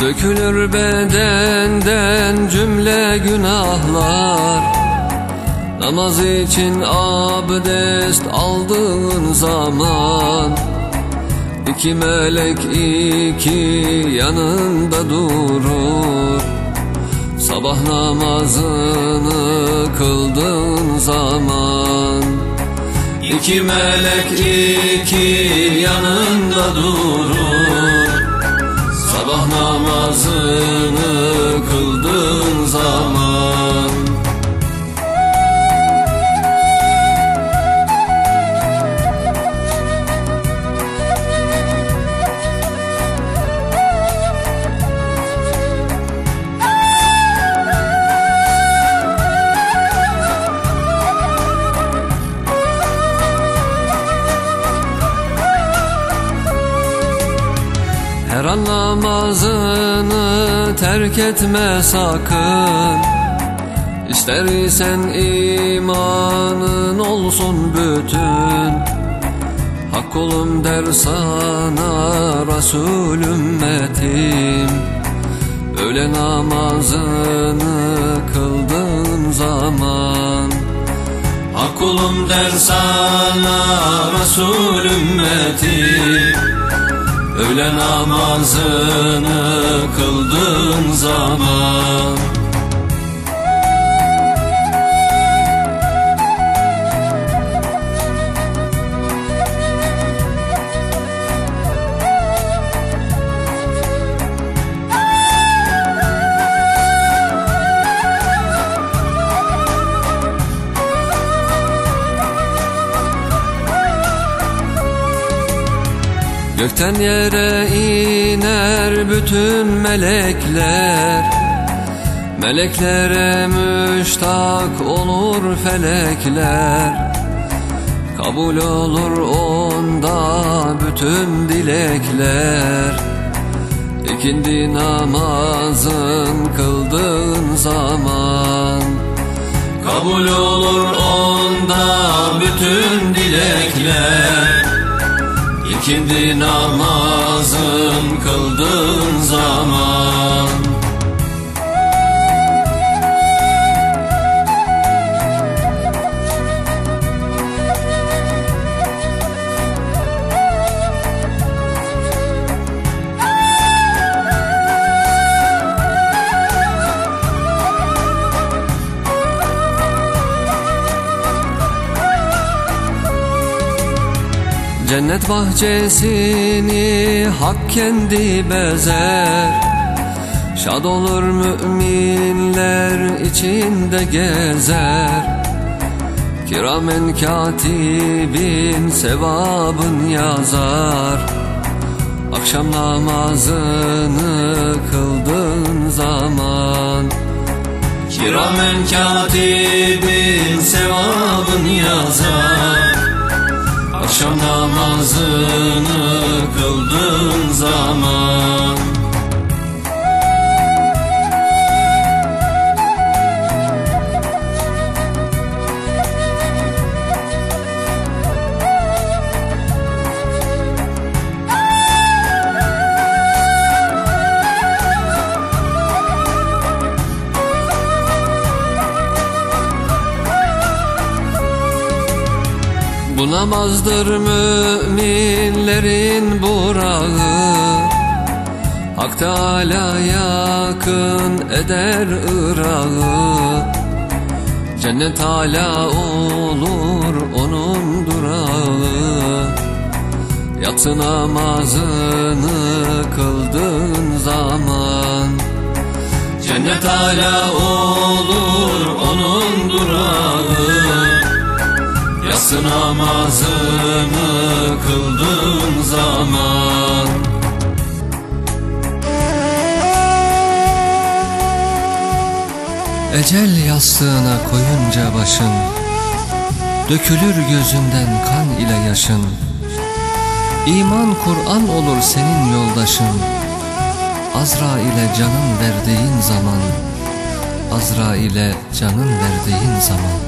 Dökülür bedenden cümle günahlar. Namaz için abdest aldığın zaman İki melek iki yanında durur. Sabah namazını kıldığın zaman İki melek iki yanında durur Sabah namazını kıldığın Her an namazını terk etme sakın. İstersen imanın olsun bütün. Hak kulum der sana Resul ümmetim Öğle namazını kıldığın zaman. Hak kulum der sana Resul ümmetim Öğle namazını kıldığın zaman Gökten yere iner bütün melekler. Meleklere müştak olur felekler. Kabul olur onda bütün dilekler. İkindi namazın kıldığın zaman. Kabul olur onda bütün dilekler İkindi namazın kıldığın zaman Cennet bahçesini hak kendi bezer. Şad olur müminler içinde gezer. Kiramen katibin sevabın yazar. Akşam namazını kıldığın zaman Kiramen katibin sevabın yazar namazını kıldığın zaman Bu namazdır müminlerin burağı. Hak Teala yakın eder ırağı Cennet hala olur onun durağı. Yatsı namazını kıldığın zaman. Cennet hala olur onun durağı Yatsı namazını kıldığın zaman. Ecel yastığına koyunca başın Dökülür gözünden kan ile yaşın. İman Kur'an olur senin yoldaşın. Azra ile canın verdiğin zaman Azra ile canın verdiğin zaman